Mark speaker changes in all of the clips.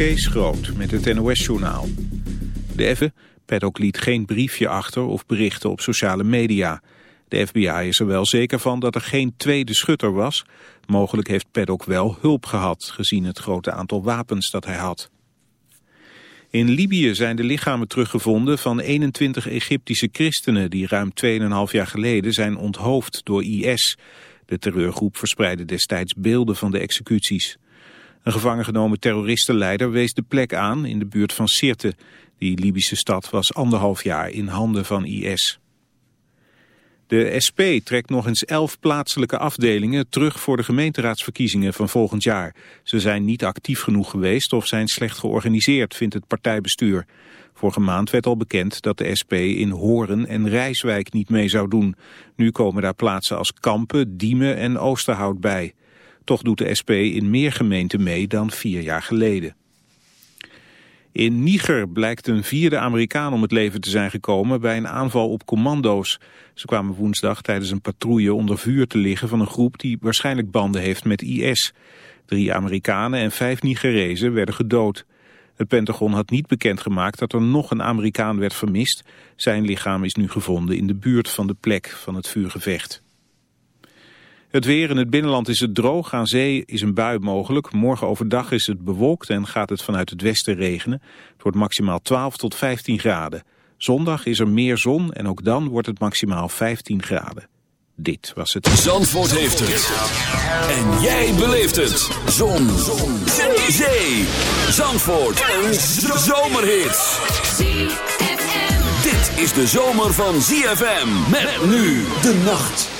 Speaker 1: Kees Groot met het NOS-journaal. De Effe Paddock liet geen briefje achter of berichten op sociale media. De FBI is er wel zeker van dat er geen tweede schutter was. Mogelijk heeft Paddock wel hulp gehad, gezien het grote aantal wapens dat hij had. In Libië zijn de lichamen teruggevonden van 21 Egyptische christenen... die ruim 2,5 jaar geleden zijn onthoofd door IS. De terreurgroep verspreidde destijds beelden van de executies. Een gevangen genomen terroristenleider wees de plek aan in de buurt van Sirte. Die Libische stad was anderhalf jaar in handen van IS. De SP trekt nog eens elf plaatselijke afdelingen terug voor de gemeenteraadsverkiezingen van volgend jaar. Ze zijn niet actief genoeg geweest of zijn slecht georganiseerd, vindt het partijbestuur. Vorige maand werd al bekend dat de SP in Horen en Rijswijk niet mee zou doen. Nu komen daar plaatsen als Kampen, Diemen en Oosterhout bij. Toch doet de SP in meer gemeenten mee dan vier jaar geleden. In Niger blijkt een vierde Amerikaan om het leven te zijn gekomen bij een aanval op commando's. Ze kwamen woensdag tijdens een patrouille onder vuur te liggen van een groep die waarschijnlijk banden heeft met IS. Drie Amerikanen en vijf Nigerezen werden gedood. Het Pentagon had niet bekendgemaakt dat er nog een Amerikaan werd vermist. Zijn lichaam is nu gevonden in de buurt van de plek van het vuurgevecht. Het weer in het binnenland is het droog. Aan zee is een bui mogelijk. Morgen overdag is het bewolkt en gaat het vanuit het westen regenen. Het wordt maximaal 12 tot 15 graden. Zondag is er meer zon en ook dan wordt het maximaal 15 graden. Dit was het.
Speaker 2: Zandvoort heeft het. En jij beleeft het. Zon. zon. Zee. Zee. Zandvoort. Een zomerhit. Dit is de zomer van ZFM. Met nu de nacht.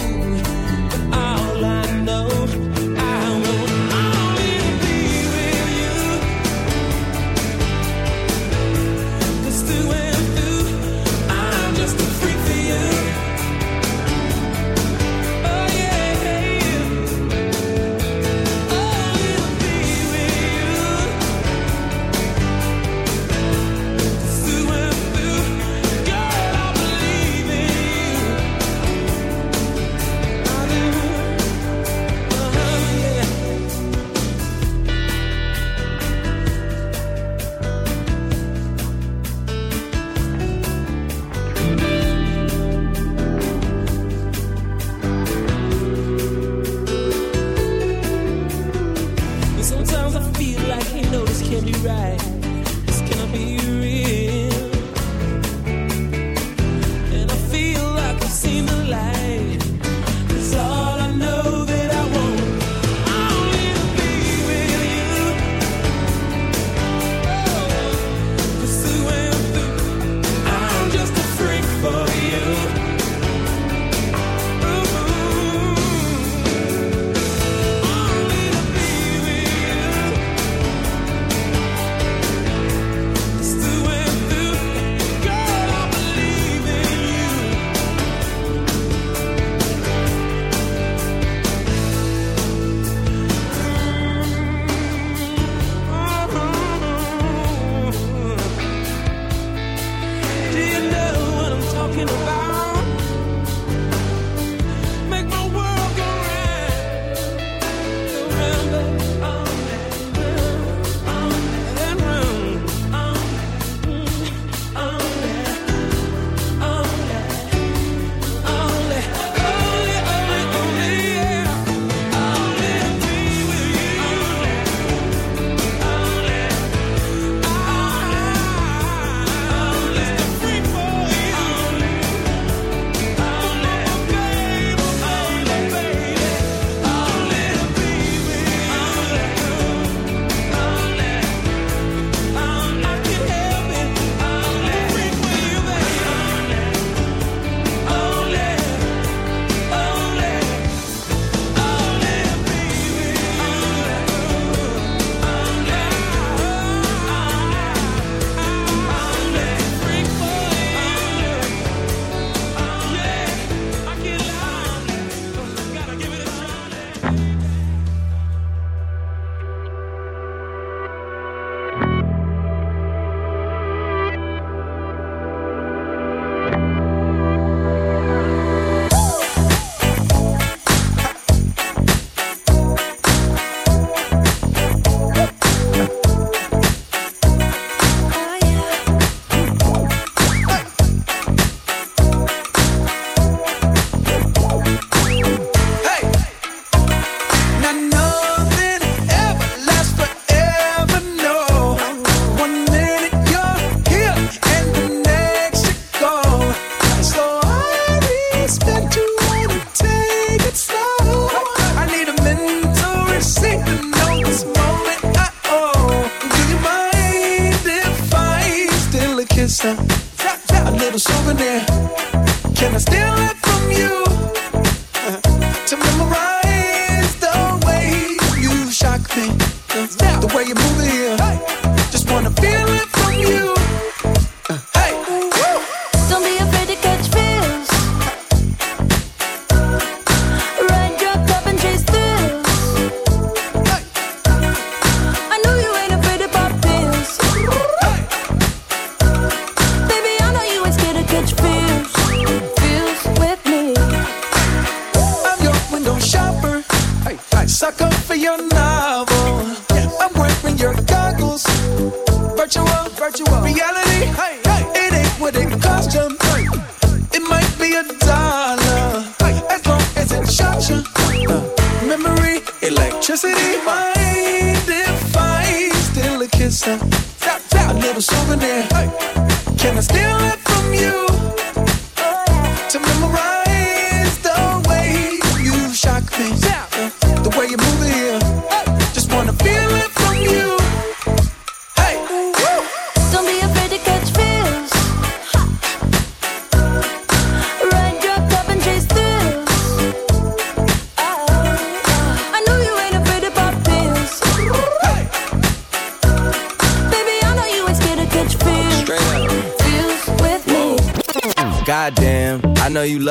Speaker 3: Electricity. If I steal a kiss? uh, A little souvenir. Can I steal it from you?
Speaker 4: Know you
Speaker 5: love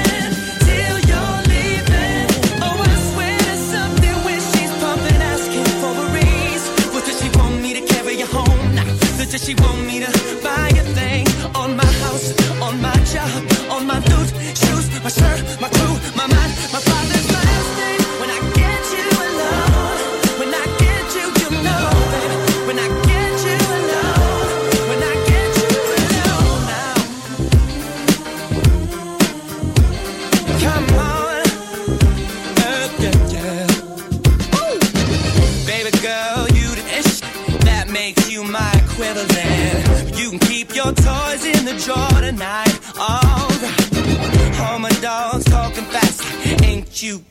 Speaker 6: she want me to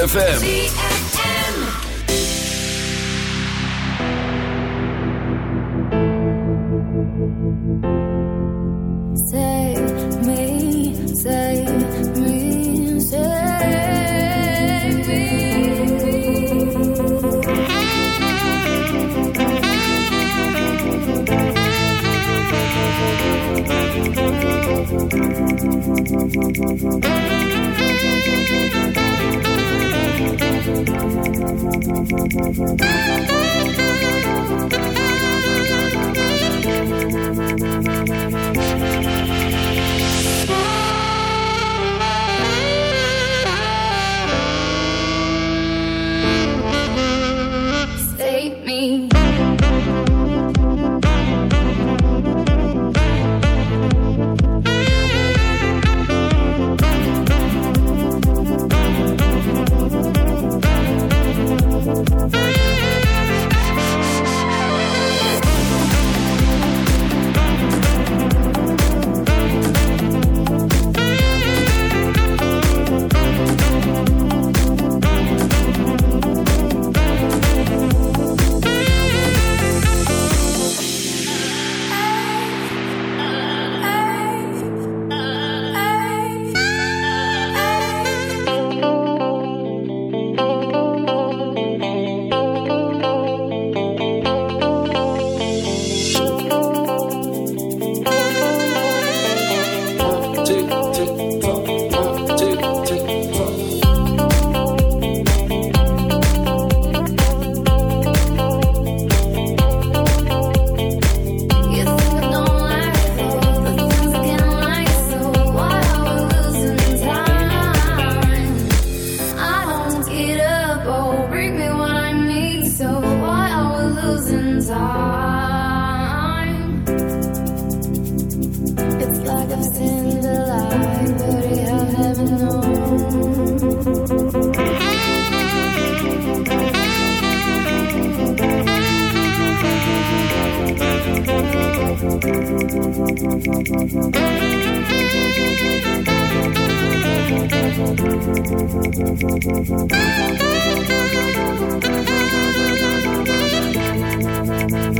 Speaker 7: ZFM.
Speaker 8: Thank
Speaker 4: you.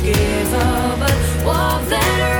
Speaker 4: forgive all, but walk that.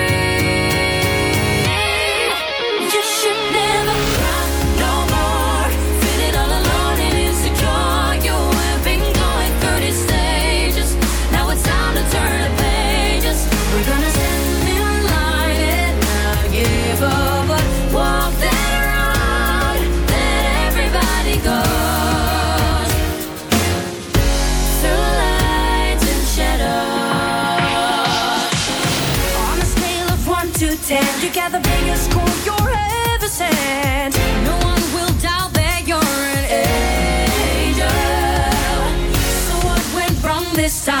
Speaker 4: this time.